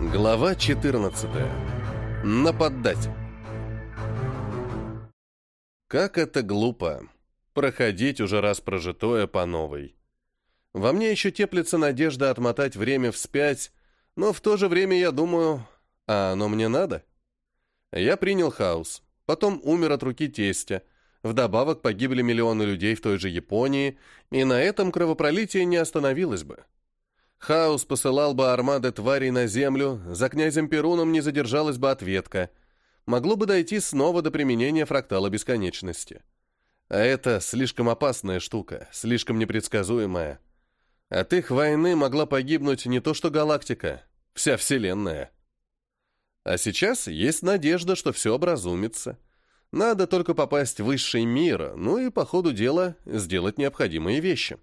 Глава 14. Нападать. Как это глупо. Проходить уже раз прожитое по новой. Во мне еще теплится надежда отмотать время вспять, но в то же время я думаю, а оно мне надо? Я принял хаос, потом умер от руки тестя, вдобавок погибли миллионы людей в той же Японии, и на этом кровопролитие не остановилось бы. Хаос посылал бы армады тварей на землю, за князем Перуном не задержалась бы ответка. Могло бы дойти снова до применения фрактала бесконечности. А это слишком опасная штука, слишком непредсказуемая. От их войны могла погибнуть не то что галактика, вся Вселенная. А сейчас есть надежда, что все образумится. Надо только попасть в высший мир, ну и по ходу дела сделать необходимые вещи.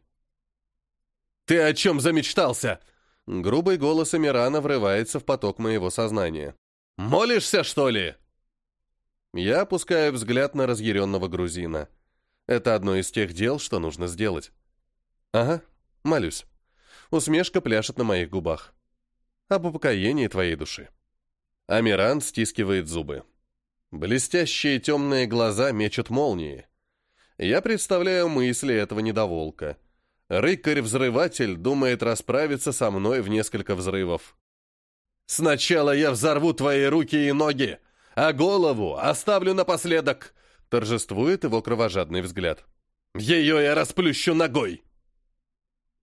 «Ты о чем замечтался?» Грубый голос Эмирана врывается в поток моего сознания. «Молишься, что ли?» Я опускаю взгляд на разъяренного грузина. Это одно из тех дел, что нужно сделать. «Ага, молюсь». Усмешка пляшет на моих губах. Об упокоении твоей души. Амиран стискивает зубы. Блестящие темные глаза мечут молнии. Я представляю мысли этого недоволка — Рыкарь-взрыватель думает расправиться со мной в несколько взрывов. «Сначала я взорву твои руки и ноги, а голову оставлю напоследок!» Торжествует его кровожадный взгляд. «Ее я расплющу ногой!»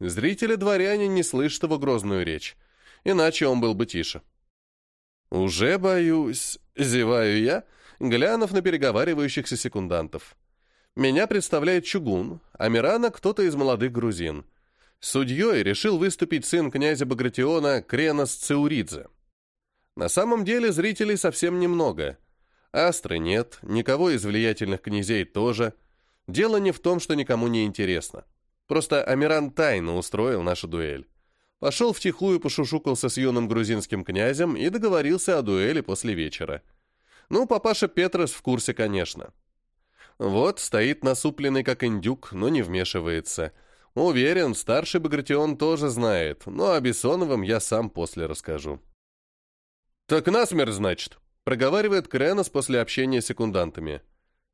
Зрители-дворяне не слышат его грозную речь, иначе он был бы тише. «Уже боюсь», — зеваю я, глянув на переговаривающихся секундантов. Меня представляет Чугун, а Мирана кто-то из молодых грузин. Судьей решил выступить сын князя Багратиона Кренос Цеуридзе. На самом деле зрителей совсем немного. Астры нет, никого из влиятельных князей тоже. Дело не в том, что никому не интересно. Просто Амиран тайно устроил нашу дуэль. Пошел втихую пошушукался с юным грузинским князем и договорился о дуэли после вечера. Ну, папаша Петрос в курсе, конечно. Вот стоит насупленный, как индюк, но не вмешивается. Уверен, старший Багратион тоже знает, но о Бессоновом я сам после расскажу. «Так насмерть, значит», — проговаривает Кренос после общения с секундантами.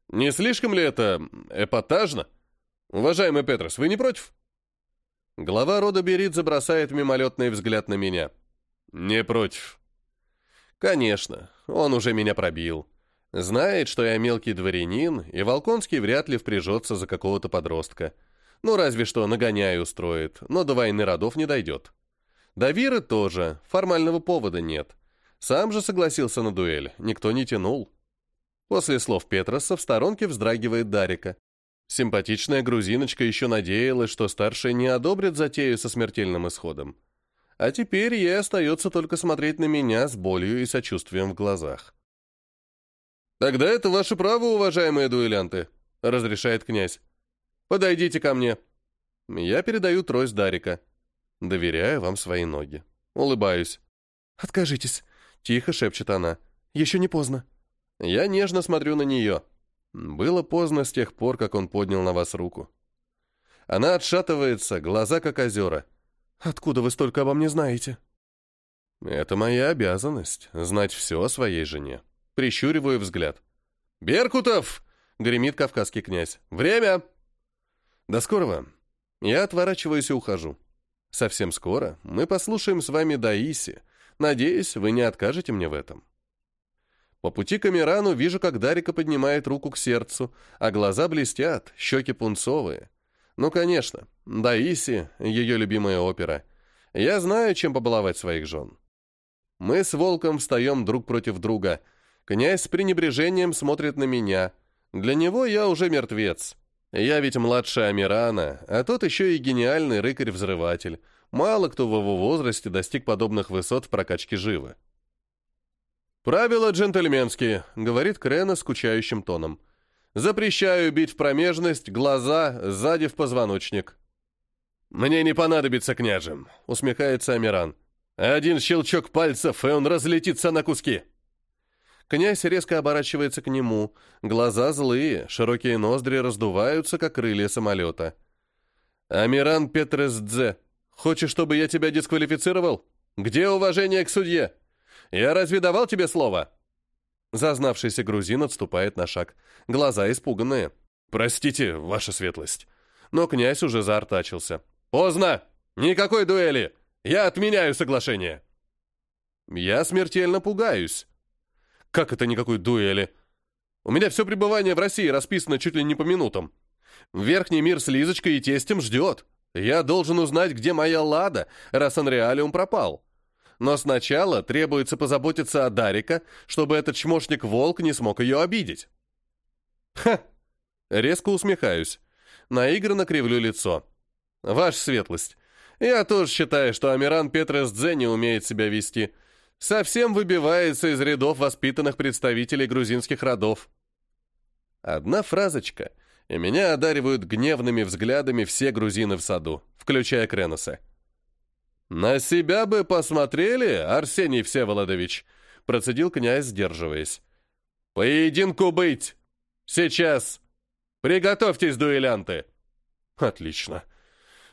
«Не слишком ли это эпатажно? Уважаемый Петрос, вы не против?» Глава рода Беридзе бросает мимолетный взгляд на меня. «Не против». «Конечно, он уже меня пробил. Знает, что я мелкий дворянин, и Волконский вряд ли впряжется за какого-то подростка. Ну, разве что нагоняй устроит, но до войны родов не дойдет. До Виры тоже, формального повода нет. Сам же согласился на дуэль, никто не тянул. После слов Петроса в сторонке вздрагивает Дарика. Симпатичная грузиночка еще надеялась, что старший не одобрит затею со смертельным исходом. А теперь ей остается только смотреть на меня с болью и сочувствием в глазах. «Тогда это ваше право, уважаемые дуэлянты», — разрешает князь. «Подойдите ко мне». Я передаю трость Дарика. Доверяю вам свои ноги. Улыбаюсь. «Откажитесь», — тихо шепчет она. «Еще не поздно». Я нежно смотрю на нее. Было поздно с тех пор, как он поднял на вас руку. Она отшатывается, глаза как озера. «Откуда вы столько обо мне знаете?» «Это моя обязанность — знать все о своей жене». Прищуриваю взгляд. «Беркутов!» — гремит кавказский князь. «Время!» «До скорого!» Я отворачиваюсь и ухожу. Совсем скоро мы послушаем с вами Даиси. Надеюсь, вы не откажете мне в этом. По пути к Амирану вижу, как Дарика поднимает руку к сердцу, а глаза блестят, щеки пунцовые. Ну, конечно, Даиси — ее любимая опера. Я знаю, чем побаловать своих жен. Мы с Волком встаем друг против друга — Князь с пренебрежением смотрит на меня. Для него я уже мертвец. Я ведь младше Амирана, а тот еще и гениальный рыкарь-взрыватель. Мало кто в его возрасте достиг подобных высот в прокачке живы. «Правила джентльменские», — говорит Крена скучающим тоном. «Запрещаю бить в промежность, глаза, сзади в позвоночник». «Мне не понадобится, княжем», — усмехается Амиран. «Один щелчок пальцев, и он разлетится на куски». Князь резко оборачивается к нему. Глаза злые, широкие ноздри раздуваются, как крылья самолета. «Амиран Петрес Дзе, хочешь, чтобы я тебя дисквалифицировал? Где уважение к судье? Я разве давал тебе слово?» Зазнавшийся грузин отступает на шаг. Глаза испуганные. «Простите, ваша светлость». Но князь уже заортачился. «Поздно! Никакой дуэли! Я отменяю соглашение!» Я смертельно пугаюсь. Как это никакой дуэли? У меня все пребывание в России расписано чуть ли не по минутам. Верхний мир с Лизочкой и тестем ждет. Я должен узнать, где моя Лада, раз Анреалиум пропал. Но сначала требуется позаботиться о Дарика, чтобы этот чмошник-волк не смог ее обидеть. Ха! Резко усмехаюсь. Наигранно кривлю лицо. Ваша светлость, я тоже считаю, что Амиран Петрес Дзе не умеет себя вести совсем выбивается из рядов воспитанных представителей грузинских родов. Одна фразочка, и меня одаривают гневными взглядами все грузины в саду, включая Креноса. «На себя бы посмотрели, Арсений Всеволодович», — процедил князь, сдерживаясь. «Поединку быть! Сейчас! Приготовьтесь, дуэлянты!» «Отлично!»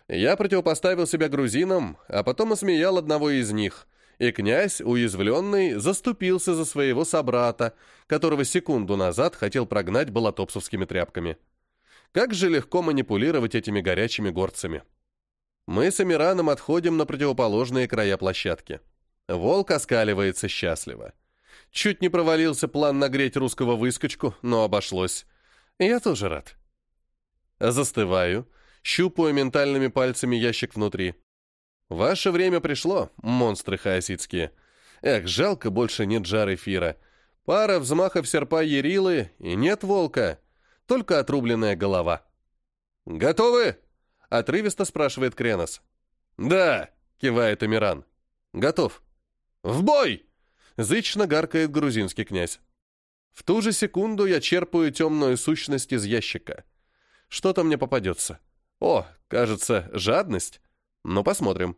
Я противопоставил себя грузинам, а потом осмеял одного из них — и князь, уязвленный, заступился за своего собрата, которого секунду назад хотел прогнать болотопсовскими тряпками. Как же легко манипулировать этими горячими горцами. Мы с Амираном отходим на противоположные края площадки. Волк оскаливается счастливо. Чуть не провалился план нагреть русского выскочку, но обошлось. Я тоже рад. Застываю, щупаю ментальными пальцами ящик внутри. Ваше время пришло, монстры хаоситские. Эх, жалко, больше нет жар эфира. Пара взмахов серпа Ерилы, и нет волка. Только отрубленная голова. «Готовы?» — отрывисто спрашивает Кренос. «Да», — кивает Амиран. «Готов». «В бой!» — зычно гаркает грузинский князь. В ту же секунду я черпаю темную сущность из ящика. Что-то мне попадется. О, кажется, жадность. Ну, посмотрим.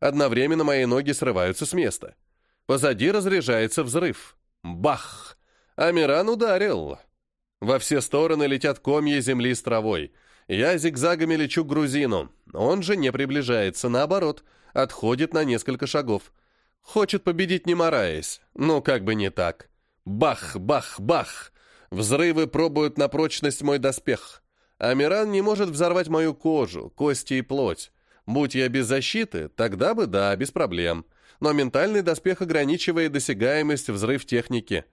Одновременно мои ноги срываются с места. Позади разряжается взрыв. Бах! Амиран ударил. Во все стороны летят комья земли с травой. Я зигзагами лечу к грузину. Он же не приближается, наоборот, отходит на несколько шагов. Хочет победить, не мораясь. Но как бы не так. Бах, бах, бах! Взрывы пробуют на прочность мой доспех. Амиран не может взорвать мою кожу, кости и плоть. Будь я без защиты, тогда бы да, без проблем. Но ментальный доспех ограничивает досягаемость взрыв техники.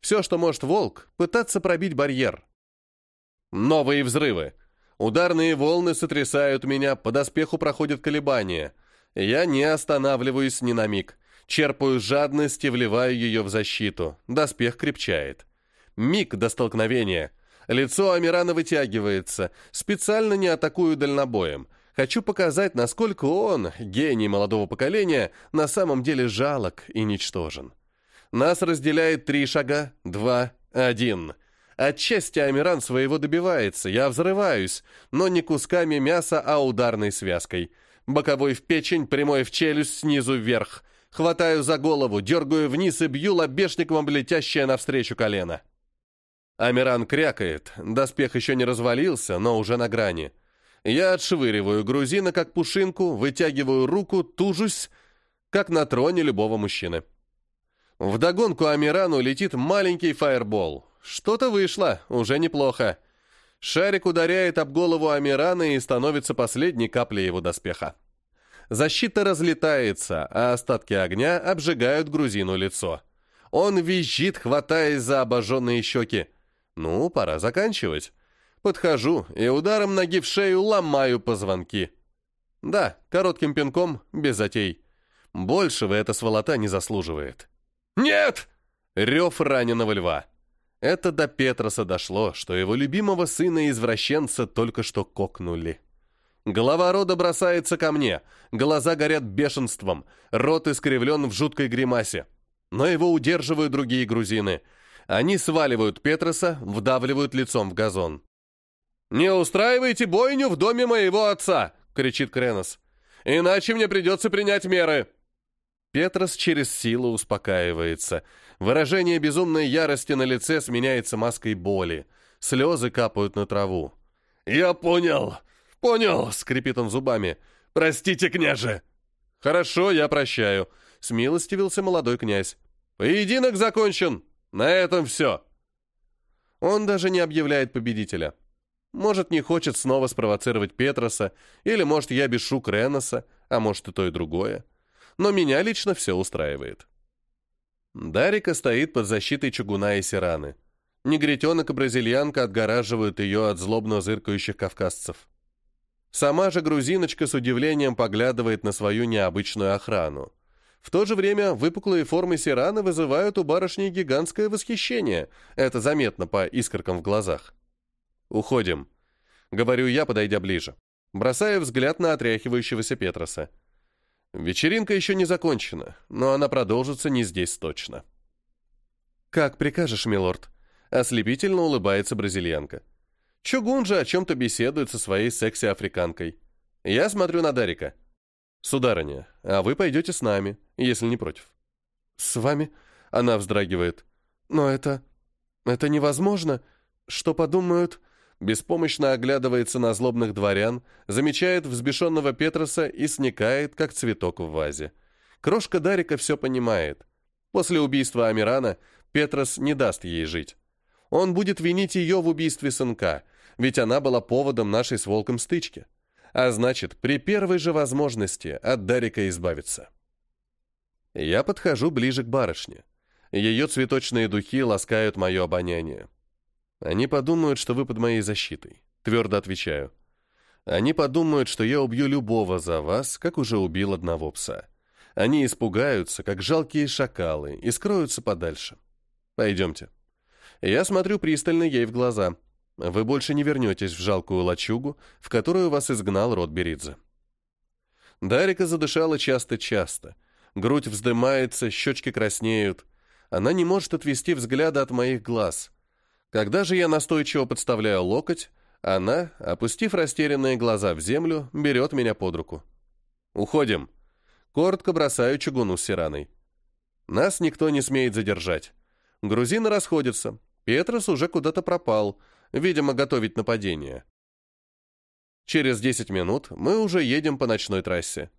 Все, что может волк, пытаться пробить барьер. Новые взрывы. Ударные волны сотрясают меня, по доспеху проходят колебания. Я не останавливаюсь ни на миг. Черпаю жадность и вливаю ее в защиту. Доспех крепчает. Миг до столкновения. Лицо Амирана вытягивается. Специально не атакую дальнобоем. Хочу показать, насколько он, гений молодого поколения, на самом деле жалок и ничтожен. Нас разделяет три шага, два, один. Отчасти Амиран своего добивается, я взрываюсь, но не кусками мяса, а ударной связкой. Боковой в печень, прямой в челюсть, снизу вверх. Хватаю за голову, дергаю вниз и бью лобешником об летящее навстречу колено. Амиран крякает, доспех еще не развалился, но уже на грани. Я отшвыриваю грузина, как пушинку, вытягиваю руку, тужусь, как на троне любого мужчины. Вдогонку Амирану летит маленький фаербол. Что-то вышло, уже неплохо. Шарик ударяет об голову Амирана и становится последней каплей его доспеха. Защита разлетается, а остатки огня обжигают грузину лицо. Он визжит, хватаясь за обожженные щеки. Ну, пора заканчивать. Подхожу и ударом ноги в шею ломаю позвонки. Да, коротким пинком, без затей. Большего эта сволота не заслуживает. «Нет!» — рев раненого льва. Это до Петроса дошло, что его любимого сына-извращенца только что кокнули. Голова рода бросается ко мне, глаза горят бешенством, рот искривлен в жуткой гримасе. Но его удерживают другие грузины. Они сваливают Петроса, вдавливают лицом в газон. «Не устраивайте бойню в доме моего отца!» — кричит Кренос. «Иначе мне придется принять меры!» Петрос через силу успокаивается. Выражение безумной ярости на лице сменяется маской боли. Слезы капают на траву. «Я понял! Понял!» — скрипит он зубами. «Простите, княже!» «Хорошо, я прощаю», — смилостивился молодой князь. «Поединок закончен! На этом все!» Он даже не объявляет победителя. Может, не хочет снова спровоцировать Петроса, или, может, я бешу Креноса, а может, и то, и другое. Но меня лично все устраивает. Дарика стоит под защитой чугуна и сираны. Негритенок и бразильянка отгораживают ее от злобно зыркающих кавказцев. Сама же грузиночка с удивлением поглядывает на свою необычную охрану. В то же время выпуклые формы сираны вызывают у барышни гигантское восхищение. Это заметно по искоркам в глазах. «Уходим», — говорю я, подойдя ближе. Бросаю взгляд на отряхивающегося Петроса. Вечеринка еще не закончена, но она продолжится не здесь точно. «Как прикажешь, милорд», — ослепительно улыбается бразильянка. Чугун же о чем-то беседует со своей секси-африканкой. Я смотрю на Дарика. «Сударыня, а вы пойдете с нами, если не против». «С вами?» — она вздрагивает. «Но это... это невозможно. Что подумают...» Беспомощно оглядывается на злобных дворян, замечает взбешенного Петроса и сникает, как цветок в вазе. Крошка Дарика все понимает. После убийства Амирана Петрос не даст ей жить. Он будет винить ее в убийстве сынка, ведь она была поводом нашей с волком стычки. А значит, при первой же возможности от Дарика избавиться. Я подхожу ближе к барышне. Ее цветочные духи ласкают мое обоняние. Они подумают, что вы под моей защитой. Твердо отвечаю. Они подумают, что я убью любого за вас, как уже убил одного пса. Они испугаются, как жалкие шакалы, и скроются подальше. Пойдемте. Я смотрю пристально ей в глаза. Вы больше не вернетесь в жалкую лачугу, в которую вас изгнал род Беридзе. Дарика задышала часто-часто. Грудь вздымается, щечки краснеют. Она не может отвести взгляда от моих глаз. Когда же я настойчиво подставляю локоть, она, опустив растерянные глаза в землю, берет меня под руку. «Уходим!» Коротко бросаю чугуну с сираной. Нас никто не смеет задержать. Грузины расходятся. Петрос уже куда-то пропал, видимо, готовить нападение. Через 10 минут мы уже едем по ночной трассе.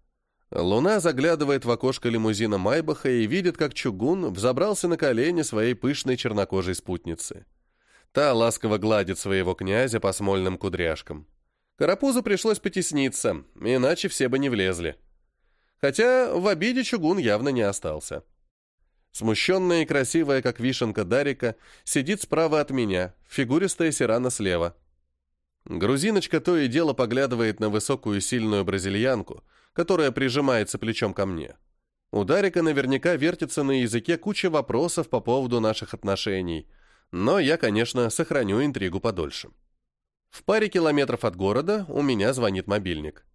Луна заглядывает в окошко лимузина Майбаха и видит, как чугун взобрался на колени своей пышной чернокожей спутницы. Та ласково гладит своего князя по смольным кудряшкам. Карапузу пришлось потесниться, иначе все бы не влезли. Хотя в обиде чугун явно не остался. Смущенная и красивая, как вишенка Дарика, сидит справа от меня, фигуристая Сирана слева. Грузиночка то и дело поглядывает на высокую сильную бразильянку, которая прижимается плечом ко мне. У Дарика наверняка вертится на языке куча вопросов по поводу наших отношений, но я, конечно, сохраню интригу подольше. В паре километров от города у меня звонит мобильник.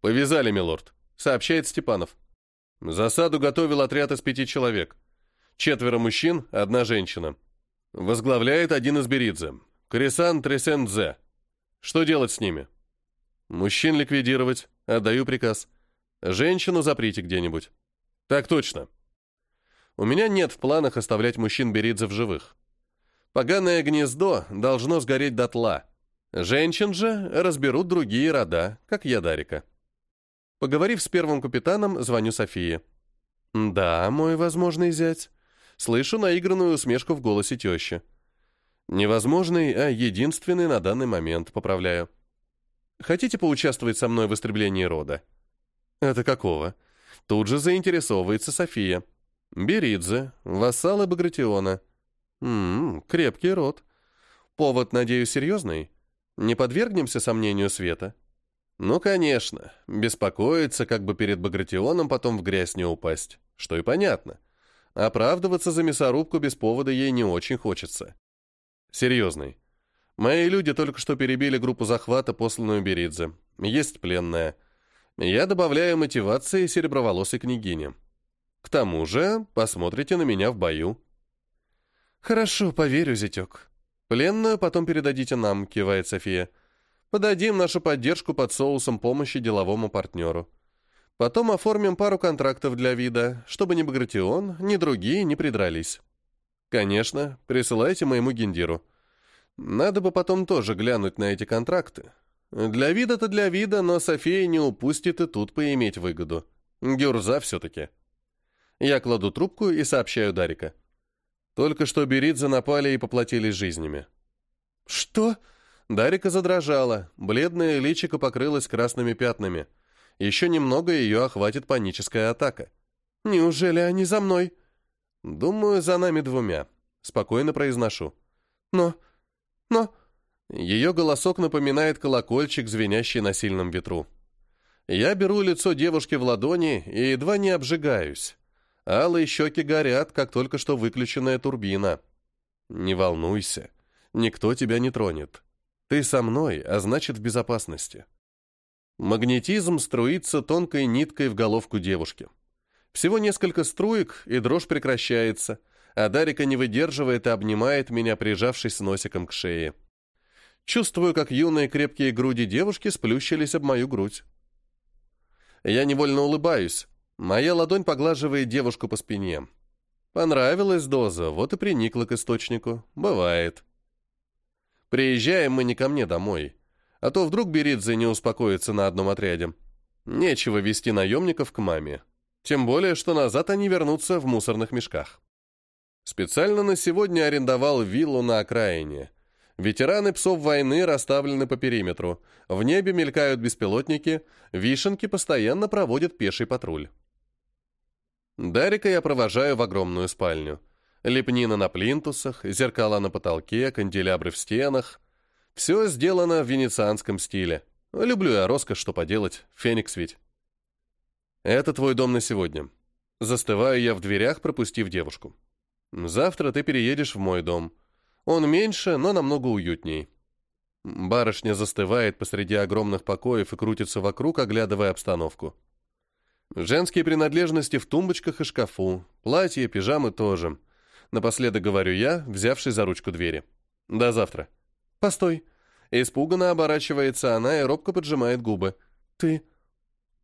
«Повязали, милорд», — сообщает Степанов. Засаду готовил отряд из пяти человек. Четверо мужчин, одна женщина. Возглавляет один из Беридзе. Крисан Тресендзе. Что делать с ними? Мужчин ликвидировать. Отдаю приказ. Женщину заприте где-нибудь. Так точно. У меня нет в планах оставлять мужчин Беридзе в живых. Поганое гнездо должно сгореть дотла. Женщин же разберут другие рода, как я Дарика. Поговорив с первым капитаном, звоню Софии. «Да, мой возможный зять». Слышу наигранную усмешку в голосе тещи. «Невозможный, а единственный на данный момент, поправляю. Хотите поучаствовать со мной в истреблении рода?» «Это какого?» Тут же заинтересовывается София. «Беридзе, вассалы Багратиона». «Ммм, крепкий род. Повод, надеюсь, серьезный? Не подвергнемся сомнению света?» Ну, конечно, беспокоиться, как бы перед Багратионом потом в грязь не упасть, что и понятно. Оправдываться за мясорубку без повода ей не очень хочется. Серьезный. Мои люди только что перебили группу захвата, посланную Беридзе. Есть пленная. Я добавляю мотивации сереброволосой княгине. К тому же посмотрите на меня в бою. Хорошо, поверю, зятек. Пленную потом передадите нам, кивает София. Подадим нашу поддержку под соусом помощи деловому партнеру. Потом оформим пару контрактов для вида, чтобы ни Багратион, ни другие не придрались. Конечно, присылайте моему гендиру. Надо бы потом тоже глянуть на эти контракты. Для вида-то для вида, но София не упустит и тут поиметь выгоду. Гюрза все-таки. Я кладу трубку и сообщаю Дарика. Только что Беридзе напали и поплатились жизнями. «Что?» Дарика задрожала, бледное личико покрылось красными пятнами. Еще немного ее охватит паническая атака. «Неужели они за мной?» «Думаю, за нами двумя», — спокойно произношу. «Но... но...» Ее голосок напоминает колокольчик, звенящий на сильном ветру. Я беру лицо девушки в ладони и едва не обжигаюсь. Алые щеки горят, как только что выключенная турбина. Не волнуйся, никто тебя не тронет. Ты со мной, а значит в безопасности. Магнетизм струится тонкой ниткой в головку девушки. Всего несколько струек, и дрожь прекращается, а Дарика не выдерживает и обнимает меня, прижавшись носиком к шее. Чувствую, как юные крепкие груди девушки сплющились об мою грудь. Я невольно улыбаюсь. Моя ладонь поглаживает девушку по спине. Понравилась доза, вот и приникла к источнику. Бывает. Приезжаем мы не ко мне домой. А то вдруг Беридзе не успокоится на одном отряде. Нечего вести наемников к маме. Тем более, что назад они вернутся в мусорных мешках. Специально на сегодня арендовал виллу на окраине. Ветераны псов войны расставлены по периметру. В небе мелькают беспилотники, вишенки постоянно проводят пеший патруль. Дарика я провожаю в огромную спальню. Лепнина на плинтусах, зеркала на потолке, канделябры в стенах. Все сделано в венецианском стиле. Люблю я роскошь, что поделать, феникс ведь. Это твой дом на сегодня. Застываю я в дверях, пропустив девушку. Завтра ты переедешь в мой дом. Он меньше, но намного уютней. Барышня застывает посреди огромных покоев и крутится вокруг, оглядывая обстановку. Женские принадлежности в тумбочках и шкафу, платья, пижамы тоже. Напоследок говорю я, взявшись за ручку двери. До завтра. Постой. Испуганно оборачивается она и робко поджимает губы. Ты...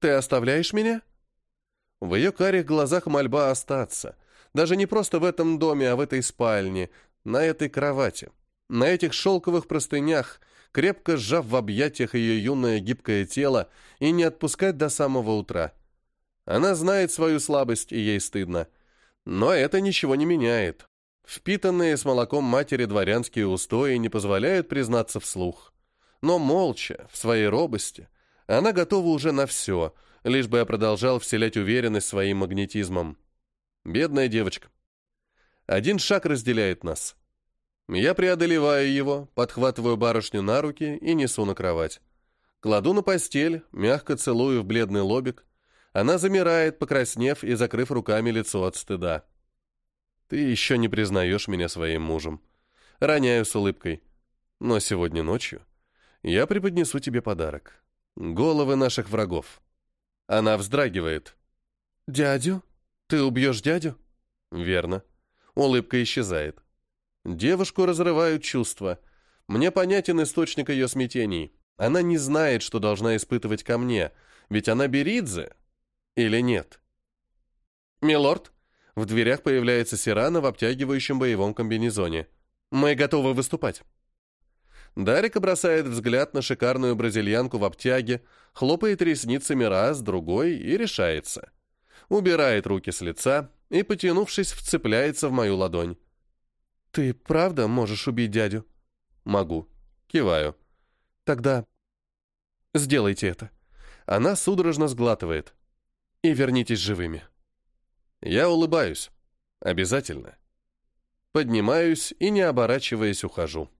ты оставляешь меня? В ее карих глазах мольба остаться. Даже не просто в этом доме, а в этой спальне, на этой кровати, на этих шелковых простынях, крепко сжав в объятиях ее юное гибкое тело и не отпускать до самого утра. Она знает свою слабость, и ей стыдно. Но это ничего не меняет. Впитанные с молоком матери дворянские устои не позволяют признаться вслух. Но молча, в своей робости, она готова уже на все, лишь бы я продолжал вселять уверенность своим магнетизмом. Бедная девочка. Один шаг разделяет нас. Я преодолеваю его, подхватываю барышню на руки и несу на кровать. Кладу на постель, мягко целую в бледный лобик. Она замирает, покраснев и закрыв руками лицо от стыда. «Ты еще не признаешь меня своим мужем». Роняю с улыбкой. «Но сегодня ночью я преподнесу тебе подарок. Головы наших врагов». Она вздрагивает. «Дядю? Ты убьешь дядю?» «Верно». Улыбка исчезает. Девушку разрывают чувства. Мне понятен источник ее смятений. Она не знает, что должна испытывать ко мне, ведь она Беридзе. Или нет? «Милорд?» В дверях появляется Сирана в обтягивающем боевом комбинезоне. «Мы готовы выступать». Дарика бросает взгляд на шикарную бразильянку в обтяге, хлопает ресницами раз, другой и решается. Убирает руки с лица, и, потянувшись, вцепляется в мою ладонь. «Ты правда можешь убить дядю?» «Могу». Киваю. «Тогда сделайте это». Она судорожно сглатывает. «И вернитесь живыми». Я улыбаюсь. Обязательно. Поднимаюсь и, не оборачиваясь, ухожу.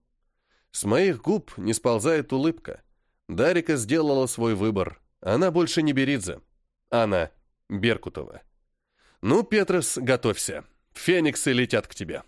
С моих губ не сползает улыбка. Дарика сделала свой выбор. Она больше не Беридзе. Она Беркутова. «Ну, Петрос, готовься. Фениксы летят к тебе».